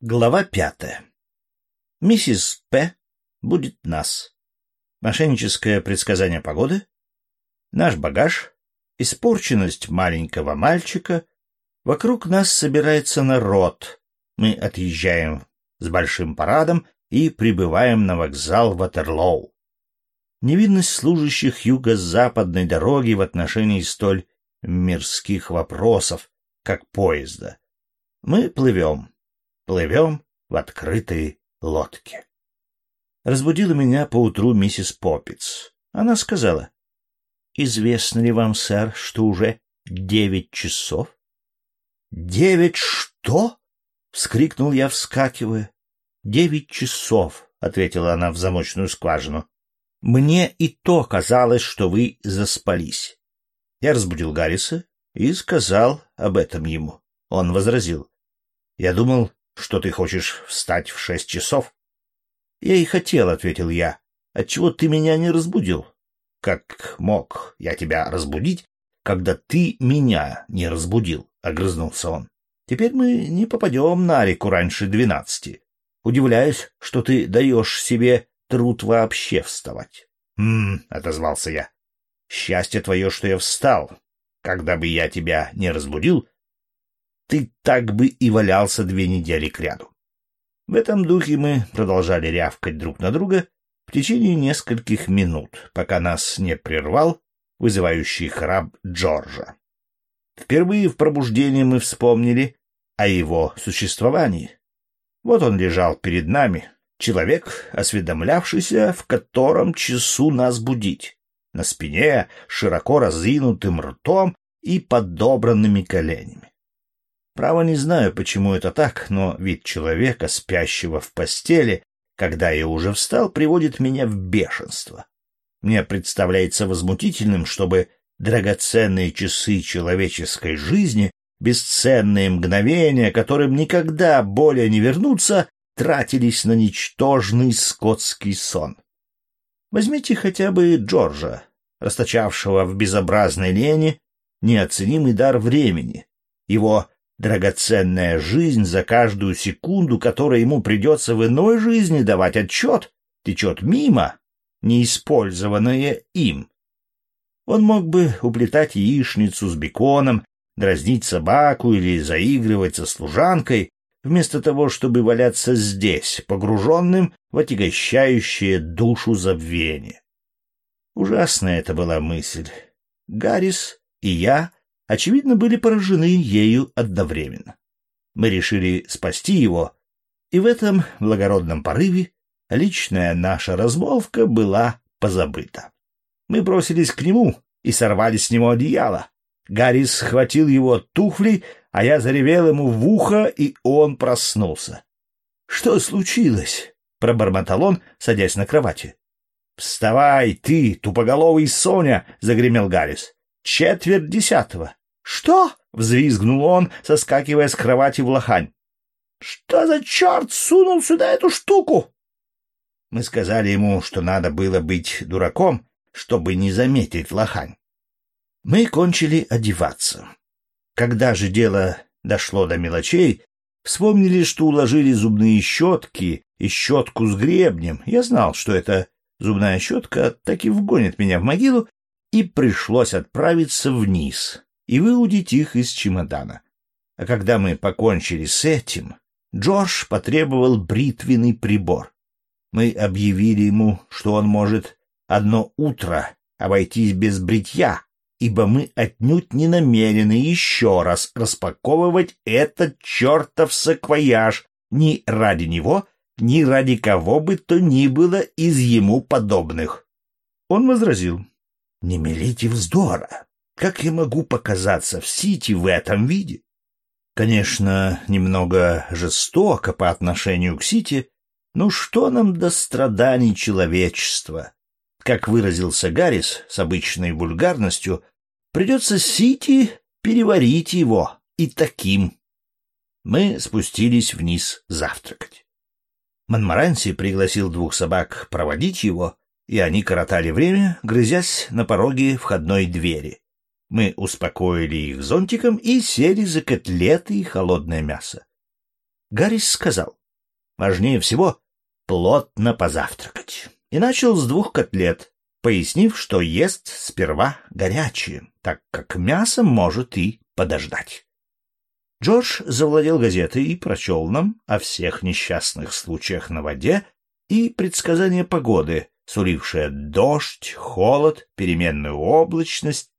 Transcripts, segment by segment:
Глава пятая. Миссис П. будет нас. Мошенническое предсказание погоды. Наш багаж. Испорченность маленького мальчика. Вокруг нас собирается народ. Мы отъезжаем с большим парадом и прибываем на вокзал Ватерлоу. Невинность служащих юго-западной дороги в отношении столь мирских вопросов, как поезда. Мы плывем плывем в открытой лодке. Разбудила меня поутру миссис Поппиц. Она сказала, «Известно ли вам, сэр, что уже девять часов?» «Девять что?» — вскрикнул я, вскакивая. «Девять часов», — ответила она в замочную скважину. «Мне и то казалось, что вы заспались». Я разбудил Гарриса и сказал об этом ему. Он возразил. «Я думал, что ты хочешь встать в шесть часов? — Я и хотел, — ответил я. — Отчего ты меня не разбудил? — Как мог я тебя разбудить, когда ты меня не разбудил? — огрызнулся он. — Теперь мы не попадем на реку раньше двенадцати. Удивляюсь, что ты даешь себе труд вообще вставать. — Хм, — отозвался я. — Счастье твое, что я встал. Когда бы я тебя не разбудил, ты так бы и валялся две недели кряду. В этом духе мы продолжали рявкать друг на друга в течение нескольких минут, пока нас не прервал вызывающий храп Джорджа. Впервые в пробуждении мы вспомнили о его существовании. Вот он лежал перед нами, человек, осведомлявшийся, в котором часу нас будить, на спине, широко разинутым ртом и подобранными коленями. Право не знаю, почему это так, но вид человека, спящего в постели, когда я уже встал, приводит меня в бешенство. Мне представляется возмутительным, чтобы драгоценные часы человеческой жизни, бесценные мгновения, которым никогда более не вернутся, тратились на ничтожный скотский сон. Возьмите хотя бы Джорджа, расточавшего в безобразной лени неоценимый дар времени, его Драгоценная жизнь за каждую секунду, которой ему придется в иной жизни давать отчет, течет мимо, неиспользованная им. Он мог бы уплетать яичницу с беконом, дразнить собаку или заигрывать со служанкой, вместо того, чтобы валяться здесь, погруженным в отягощающее душу забвение. Ужасная это была мысль. Гаррис и я очевидно, были поражены ею одновременно. Мы решили спасти его, и в этом благородном порыве личная наша размолвка была позабыта. Мы бросились к нему и сорвали с него одеяло. Гарри схватил его туфли, а я заревел ему в ухо, и он проснулся. — Что случилось? — пробормотал он, садясь на кровати. — Вставай, ты, тупоголовый Соня! — загремел Гаррис. — Четверть десятого. «Что?» — взвизгнул он, соскакивая с кровати в лохань. «Что за черт сунул сюда эту штуку?» Мы сказали ему, что надо было быть дураком, чтобы не заметить лохань. Мы кончили одеваться. Когда же дело дошло до мелочей, вспомнили, что уложили зубные щетки и щетку с гребнем. Я знал, что эта зубная щетка так и вгонит меня в могилу, и пришлось отправиться вниз, и выудить их из чемодана. А когда мы покончили с этим, Джордж потребовал бритвенный прибор. Мы объявили ему, что он может одно утро обойтись без бритья, ибо мы отнюдь не намерены еще раз распаковывать этот чертов саквояж ни ради него, ни ради кого бы то ни было из ему подобных. Он возразил, — Не мелите вздора. Как я могу показаться в Сити в этом виде? Конечно, немного жестоко по отношению к Сити, но что нам до страданий человечества? Как выразился Гаррис с обычной вульгарностью, придется Сити переварить его и таким. Мы спустились вниз завтракать. Монмаранси пригласил двух собак проводить его, и они коротали время, грызясь на пороге входной двери. Мы успокоили их зонтиком и сели за котлеты и холодное мясо. Гаррис сказал, важнее всего плотно позавтракать. И начал с двух котлет, пояснив, что ест сперва горячие, так как мясо может и подождать. Джордж завладел газетой и прочел нам о всех несчастных случаях на воде и предсказание погоды, сулившее дождь, холод, переменную облачность.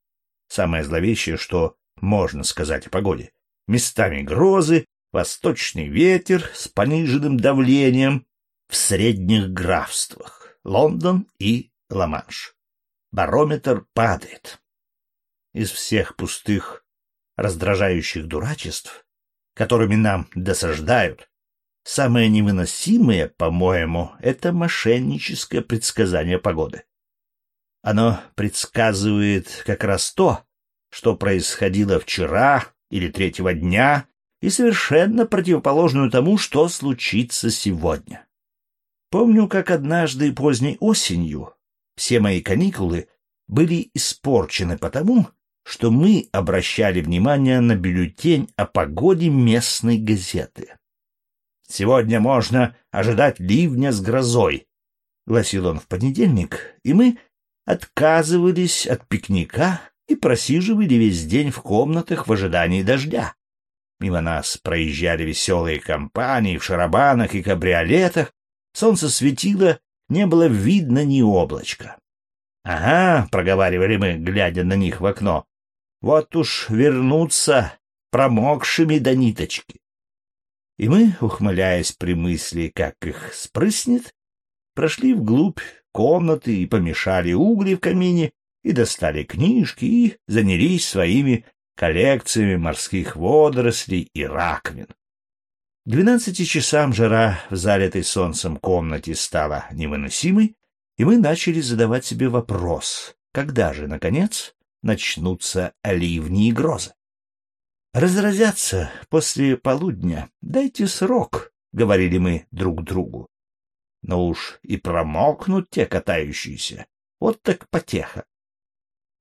Самое зловещее, что можно сказать о погоде. Местами грозы, восточный ветер с пониженным давлением в средних графствах Лондон и Ла-Манш. Барометр падает. Из всех пустых, раздражающих дурачеств, которыми нам досаждают, самое невыносимое, по-моему, это мошенническое предсказание погоды. Оно предсказывает как раз то, что происходило вчера или третьего дня, и совершенно противоположную тому, что случится сегодня. Помню, как однажды поздней осенью все мои каникулы были испорчены потому, что мы обращали внимание на бюллетень о погоде местной газеты. «Сегодня можно ожидать ливня с грозой», — гласил он в понедельник, и мы отказывались от пикника и просиживали весь день в комнатах в ожидании дождя. Мимо нас проезжали веселые компании в шарабанах и кабриолетах, солнце светило, не было видно ни облачка. «Ага», — проговаривали мы, глядя на них в окно, — «вот уж вернуться промокшими до ниточки». И мы, ухмыляясь при мысли, как их спрыснет, прошли вглубь комнаты и помешали угли в камине, и достали книжки, и занялись своими коллекциями морских водорослей и раковин. К двенадцати часам жара в залитой солнцем комнате стала невыносимой, и мы начали задавать себе вопрос, когда же, наконец, начнутся ливни и грозы. «Разразятся после полудня, дайте срок», — говорили мы друг другу. Но уж и промокнут те катающиеся, вот так потеха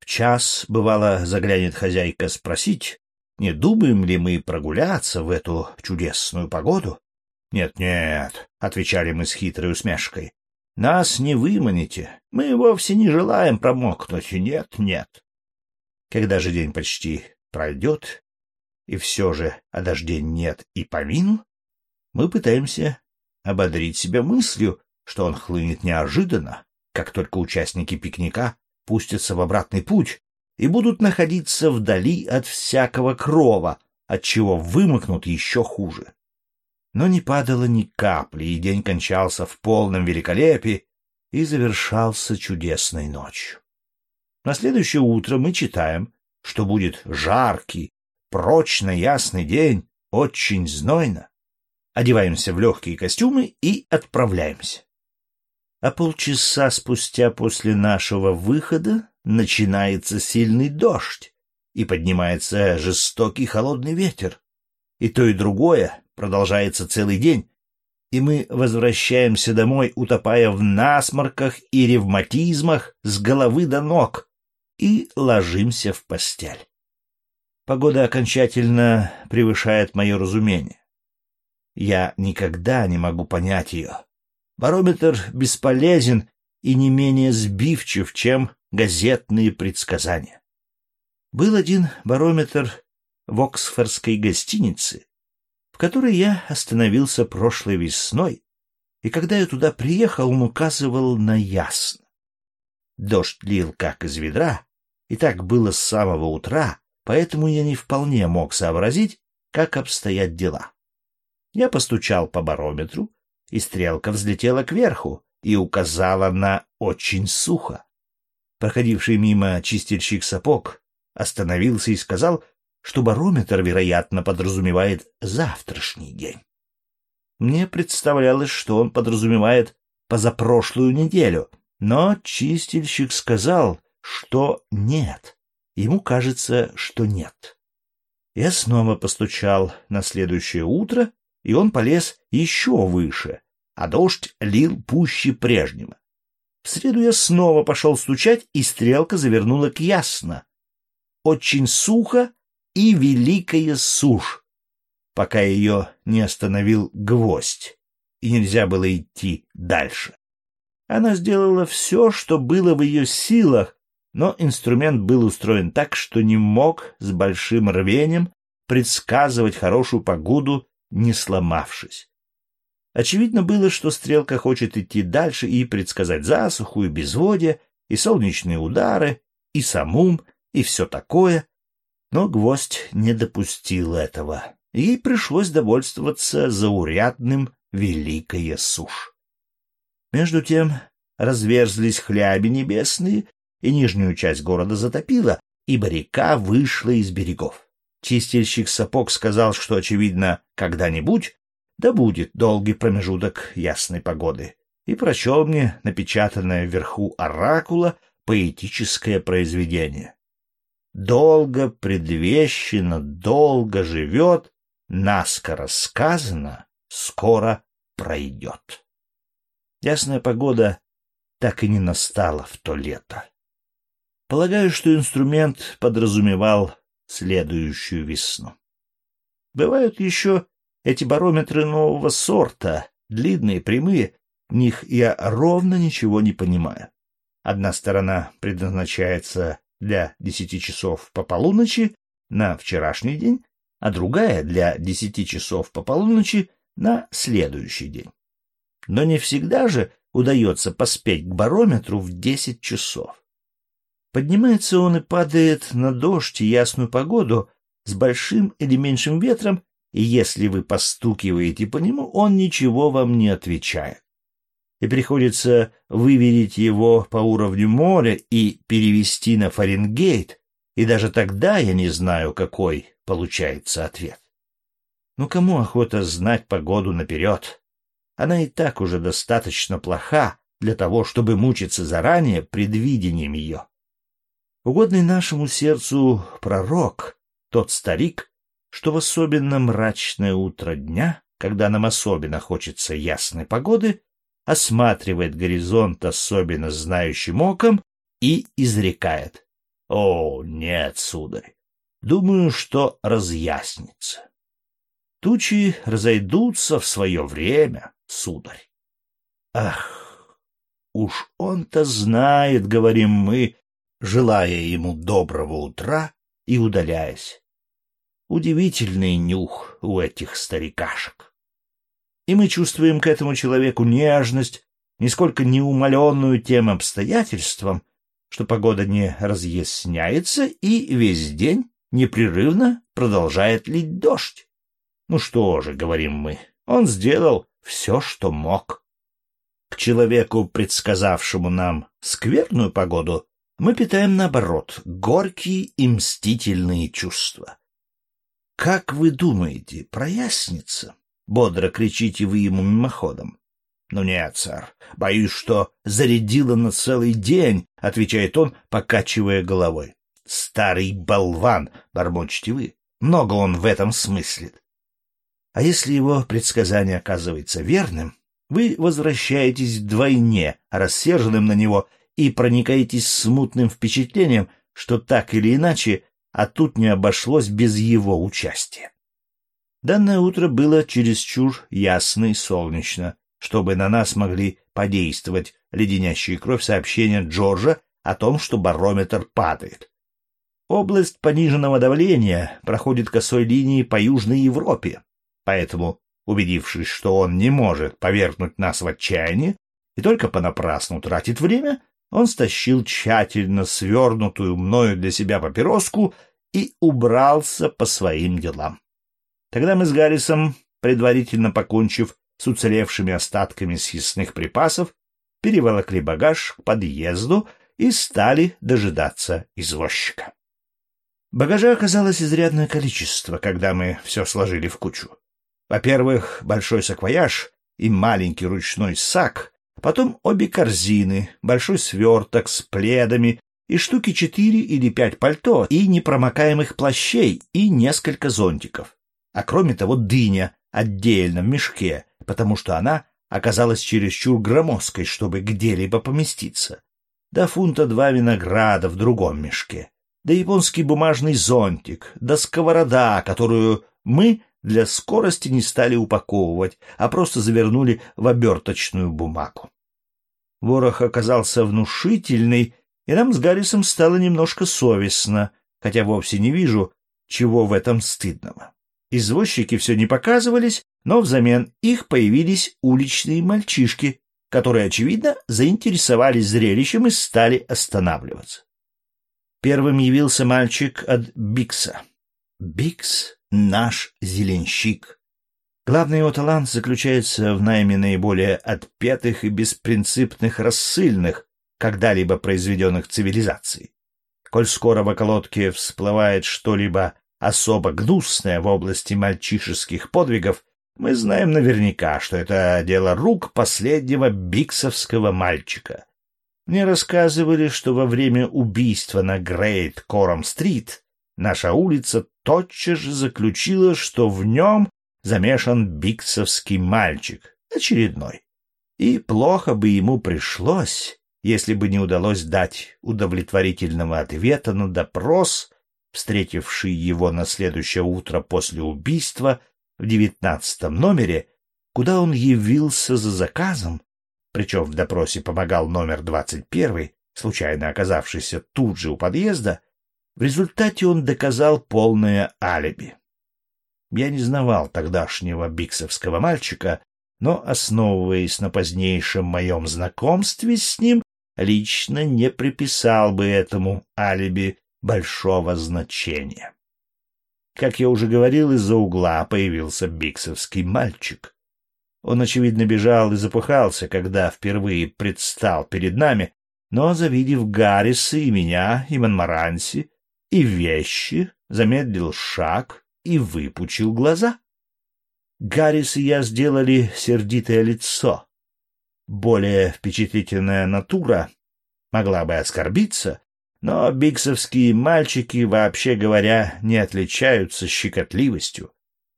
час, бывало, заглянет хозяйка спросить, не думаем ли мы прогуляться в эту чудесную погоду? «Нет-нет», — отвечали мы с хитрой усмешкой, — «нас не выманите, мы вовсе не желаем промокнуть, нет-нет». Когда же день почти пройдет, и все же о дожде нет и помину, мы пытаемся ободрить себя мыслью, что он хлынет неожиданно, как только участники пикника пустятся в обратный путь и будут находиться вдали от всякого крова, отчего вымокнут еще хуже. Но не падало ни капли, и день кончался в полном великолепии и завершался чудесной ночью. На следующее утро мы читаем, что будет жаркий, прочно ясный день, очень знойно. Одеваемся в легкие костюмы и отправляемся а полчаса спустя после нашего выхода начинается сильный дождь и поднимается жестокий холодный ветер. И то, и другое продолжается целый день, и мы возвращаемся домой, утопая в насморках и ревматизмах с головы до ног, и ложимся в постель. Погода окончательно превышает мое разумение. Я никогда не могу понять ее. Барометр бесполезен и не менее сбивчив, чем газетные предсказания. Был один барометр в Оксфордской гостинице, в которой я остановился прошлой весной, и когда я туда приехал, он указывал на ясно. Дождь лил как из ведра, и так было с самого утра, поэтому я не вполне мог сообразить, как обстоят дела. Я постучал по барометру, и стрелка взлетела кверху и указала на «очень сухо». Проходивший мимо чистильщик сапог остановился и сказал, что барометр, вероятно, подразумевает завтрашний день. Мне представлялось, что он подразумевает позапрошлую неделю, но чистильщик сказал, что нет. Ему кажется, что нет. Я снова постучал на следующее утро и он полез еще выше, а дождь лил пуще прежнего. В среду я снова пошел стучать, и стрелка завернула к ясно. Очень сухо и великая сушь. пока ее не остановил гвоздь, и нельзя было идти дальше. Она сделала все, что было в ее силах, но инструмент был устроен так, что не мог с большим рвением предсказывать хорошую погоду, не сломавшись. Очевидно было, что стрелка хочет идти дальше и предсказать засуху, и безводье, и солнечные удары, и самум, и все такое. Но гвоздь не допустил этого. Ей пришлось довольствоваться заурядным великая сушь. Между тем разверзлись хляби небесные, и нижнюю часть города затопило, ибо река вышла из берегов. Чистильщик сапог сказал, что, очевидно, когда-нибудь да будет долгий промежуток ясной погоды, и прочел мне напечатанное вверху оракула поэтическое произведение. Долго предвещено, долго живет, наскоро сказано, скоро пройдет. Ясная погода так и не настала в то лето. Полагаю, что инструмент подразумевал следующую весну. Бывают еще эти барометры нового сорта, длинные, прямые, в них я ровно ничего не понимаю. Одна сторона предназначается для десяти часов по полуночи на вчерашний день, а другая для десяти часов по полуночи на следующий день. Но не всегда же удается поспеть к барометру в десять часов. Поднимается он и падает на дождь и ясную погоду с большим или меньшим ветром, и если вы постукиваете по нему, он ничего вам не отвечает. И приходится выверить его по уровню моря и перевести на Фаренгейт, и даже тогда я не знаю, какой получается ответ. Ну кому охота знать погоду наперед? Она и так уже достаточно плоха для того, чтобы мучиться заранее предвидением ее. Угодный нашему сердцу пророк, тот старик, что в особенно мрачное утро дня, когда нам особенно хочется ясной погоды, осматривает горизонт особенно знающим оком и изрекает. «О, нет, сударь, думаю, что разъяснится. Тучи разойдутся в свое время, сударь. Ах, уж он-то знает, говорим мы, желая ему доброго утра и удаляясь. Удивительный нюх у этих старикашек. И мы чувствуем к этому человеку нежность, нисколько не умаленную тем обстоятельством, что погода не разъясняется и весь день непрерывно продолжает лить дождь. Ну что же, говорим мы, он сделал все, что мог. К человеку, предсказавшему нам скверную погоду, мы питаем, наоборот, горькие и мстительные чувства. «Как вы думаете, прояснится?» — бодро кричите вы ему мимоходом. «Ну нет, сэр, боюсь, что зарядило на целый день», — отвечает он, покачивая головой. «Старый болван», — бормочете вы. «Много он в этом смыслит. А если его предсказание оказывается верным, вы возвращаетесь вдвойне рассерженным на него и проникаетесь смутным впечатлением, что так или иначе, а тут не обошлось без его участия. Данное утро было чересчур ясно и солнечно, чтобы на нас могли подействовать леденящие кровь сообщения Джорджа о том, что барометр падает. Область пониженного давления проходит косой линией по Южной Европе, Поэтому, убедившись, что он не может повергнуть нас в отчаяние и только понапрасну тратит время, он стащил тщательно свернутую мною для себя папироску и убрался по своим делам. Тогда мы с Гаррисом, предварительно покончив с уцелевшими остатками съестных припасов, переволокли багаж к подъезду и стали дожидаться извозчика. Багажа оказалось изрядное количество, когда мы все сложили в кучу. Во-первых, большой саквояж и маленький ручной сак, потом обе корзины, большой сверток с пледами и штуки четыре или пять пальто и непромокаемых плащей и несколько зонтиков. А кроме того дыня отдельно в мешке, потому что она оказалась чересчур громоздкой, чтобы где-либо поместиться. Да фунта два винограда в другом мешке. Да японский бумажный зонтик, да сковорода, которую мы для скорости не стали упаковывать, а просто завернули в оберточную бумагу. Ворох оказался внушительный, и нам с Гаррисом стало немножко совестно, хотя вовсе не вижу, чего в этом стыдного. Извозчики все не показывались, но взамен их появились уличные мальчишки, которые, очевидно, заинтересовались зрелищем и стали останавливаться. Первым явился мальчик от Бикса. Бикс — наш зеленщик. Главный его талант заключается в найме наиболее отпетых и беспринципных рассыльных, когда-либо произведенных цивилизацией. Коль скоро в околотке всплывает что-либо особо гнусное в области мальчишеских подвигов, мы знаем наверняка, что это дело рук последнего биксовского мальчика. Мне рассказывали, что во время убийства на Грейт Кором-стрит наша улица тотчас же заключила, что в нем замешан биксовский мальчик, очередной. И плохо бы ему пришлось, если бы не удалось дать удовлетворительного ответа на допрос, встретивший его на следующее утро после убийства в девятнадцатом номере, куда он явился за заказом, причем в допросе помогал номер двадцать первый, случайно оказавшийся тут же у подъезда, в результате он доказал полное алиби. Я не знавал тогдашнего биксовского мальчика, но, основываясь на позднейшем моем знакомстве с ним, лично не приписал бы этому алиби большого значения. Как я уже говорил, из-за угла появился биксовский мальчик. Он, очевидно, бежал и запыхался, когда впервые предстал перед нами, но, завидев Гарриса и меня, и Монмаранси, и вещи, замедлил шаг и выпучил глаза. Гаррис и я сделали сердитое лицо. Более впечатлительная натура могла бы оскорбиться, но биксовские мальчики, вообще говоря, не отличаются щекотливостью.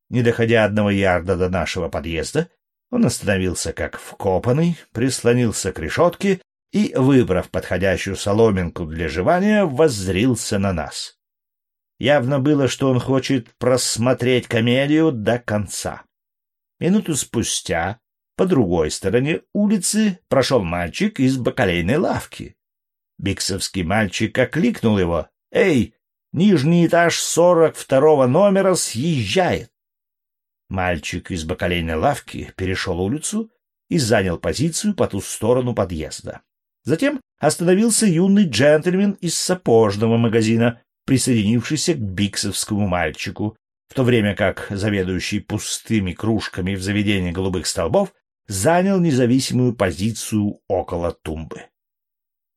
Не доходя одного ярда до нашего подъезда, он остановился как вкопанный, прислонился к решетке и, выбрав подходящую соломинку для жевания, воззрился на нас. Явно было, что он хочет просмотреть комедию до конца. Минуту спустя по другой стороне улицы прошел мальчик из бакалейной лавки. Биксовский мальчик окликнул его. «Эй, нижний этаж сорок второго номера съезжает!» Мальчик из бакалейной лавки перешел улицу и занял позицию по ту сторону подъезда. Затем остановился юный джентльмен из сапожного магазина, присоединившийся к биксовскому мальчику, в то время как заведующий пустыми кружками в заведении голубых столбов занял независимую позицию около тумбы.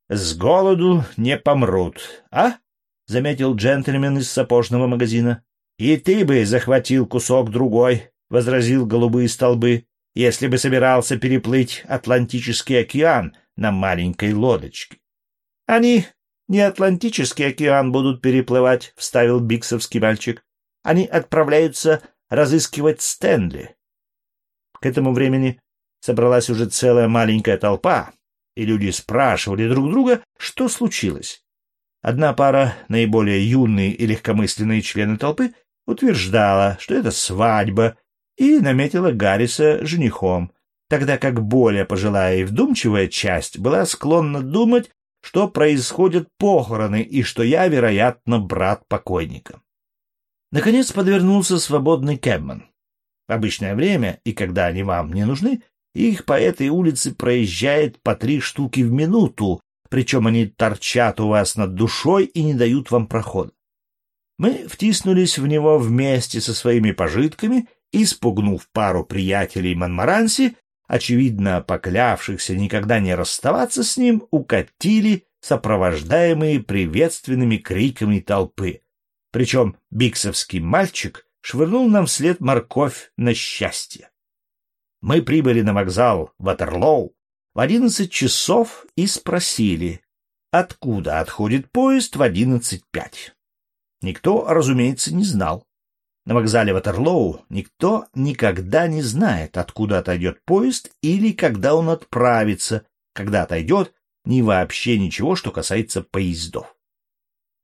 С голоду не помрут, а? — заметил джентльмен из сапожного магазина. — И ты бы захватил кусок другой, — возразил голубые столбы, — если бы собирался переплыть Атлантический океан на маленькой лодочке. — Они не Атлантический океан будут переплывать, — вставил биксовский мальчик. — Они отправляются разыскивать Стэнли. К этому времени собралась уже целая маленькая толпа, и люди спрашивали друг друга, что случилось. Одна пара, наиболее юные и легкомысленные члены толпы, утверждала, что это свадьба, и наметила Гарриса женихом, тогда как более пожилая и вдумчивая часть была склонна думать, что происходят похороны и что я, вероятно, брат покойника. Наконец подвернулся свободный кэбман. Обычное время, и когда они вам не нужны, их по этой улице проезжает по три штуки в минуту, причем они торчат у вас над душой и не дают вам прохода. Мы втиснулись в него вместе со своими пожитками и, спугнув пару приятелей Монмаранси, очевидно поклявшихся никогда не расставаться с ним, укатили, сопровождаемые приветственными криками толпы. Причем биксовский мальчик швырнул нам вслед морковь на счастье. Мы прибыли на вокзал Ватерлоу в одиннадцать часов и спросили, откуда отходит поезд в одиннадцать пять. Никто, разумеется, не знал. На вокзале Ватерлоу никто никогда не знает, откуда отойдет поезд или когда он отправится, когда отойдет, ни вообще ничего, что касается поездов.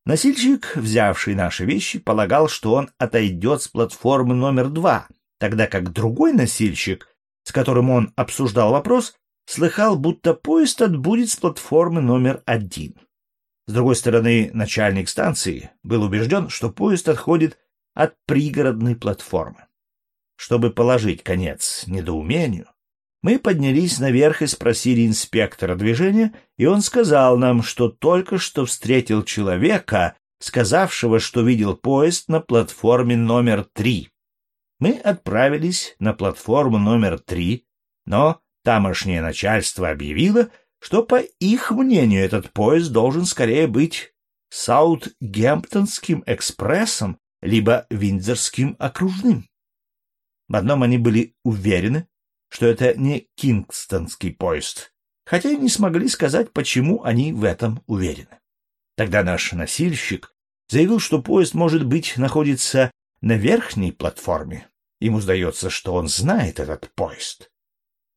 Носильщик, взявший наши вещи, полагал, что он отойдет с платформы номер два, тогда как другой носильщик, с которым он обсуждал вопрос, слыхал, будто поезд отбудет с платформы номер один. С другой стороны, начальник станции был убежден, что поезд отходит от пригородной платформы. Чтобы положить конец недоумению, мы поднялись наверх и спросили инспектора движения, и он сказал нам, что только что встретил человека, сказавшего, что видел поезд на платформе номер три. Мы отправились на платформу номер три, но тамошнее начальство объявило, что, по их мнению, этот поезд должен скорее быть Саутгемптонским экспрессом либо Виндзорским окружным. В одном они были уверены, что это не кингстонский поезд, хотя и не смогли сказать, почему они в этом уверены. Тогда наш носильщик заявил, что поезд, может быть, находится на верхней платформе. Ему сдается, что он знает этот поезд.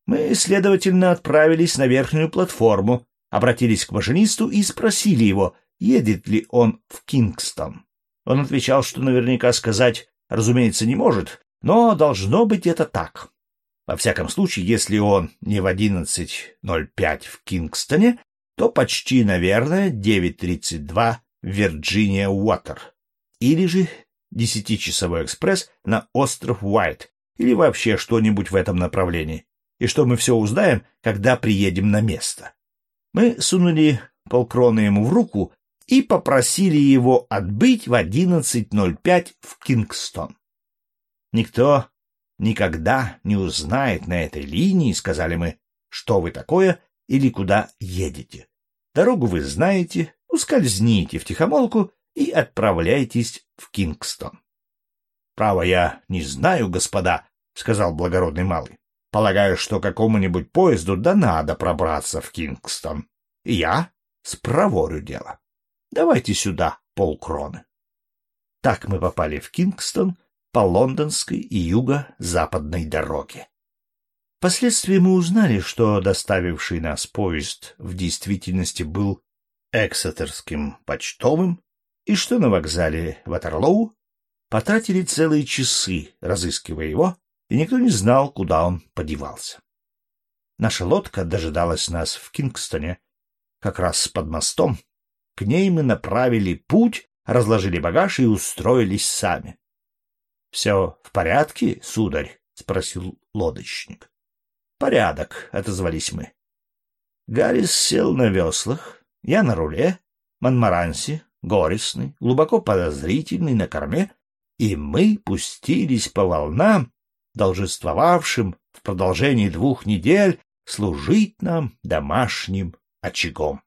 Мы, следовательно, отправились на верхнюю платформу, обратились к машинисту и спросили его, едет ли он в Кингстон. Он отвечал, что наверняка сказать, разумеется, не может, но должно быть это так. Во всяком случае, если он не в 11.05 в Кингстоне, то почти, наверное, 9.32 в Вирджиния Уотер. Или же десятичасовой экспресс на остров Уайт, или вообще что-нибудь в этом направлении. И что мы все узнаем, когда приедем на место. Мы сунули полкроны ему в руку и попросили его отбыть в 11.05 в Кингстон. Никто никогда не узнает на этой линии, сказали мы, что вы такое или куда едете. Дорогу вы знаете, ускользните в тихомолку и отправляйтесь в Кингстон. — Право я не знаю, господа, — сказал благородный малый. — Полагаю, что какому-нибудь поезду да надо пробраться в Кингстон. Я спроворю дело. Давайте сюда полкроны. Так мы попали в Кингстон по лондонской и юго-западной дороге. Впоследствии мы узнали, что доставивший нас поезд в действительности был эксетерским почтовым, и что на вокзале Ватерлоу потратили целые часы, разыскивая его, и никто не знал, куда он подевался. Наша лодка дожидалась нас в Кингстоне, как раз под мостом. К ней мы направили путь, разложили багаж и устроились сами. — Все в порядке, сударь? — спросил лодочник. — Порядок, — отозвались мы. Гаррис сел на веслах, я на руле, Монмаранси, горестный, глубоко подозрительный на корме, и мы пустились по волнам, должествовавшим в продолжении двух недель служить нам домашним очагом.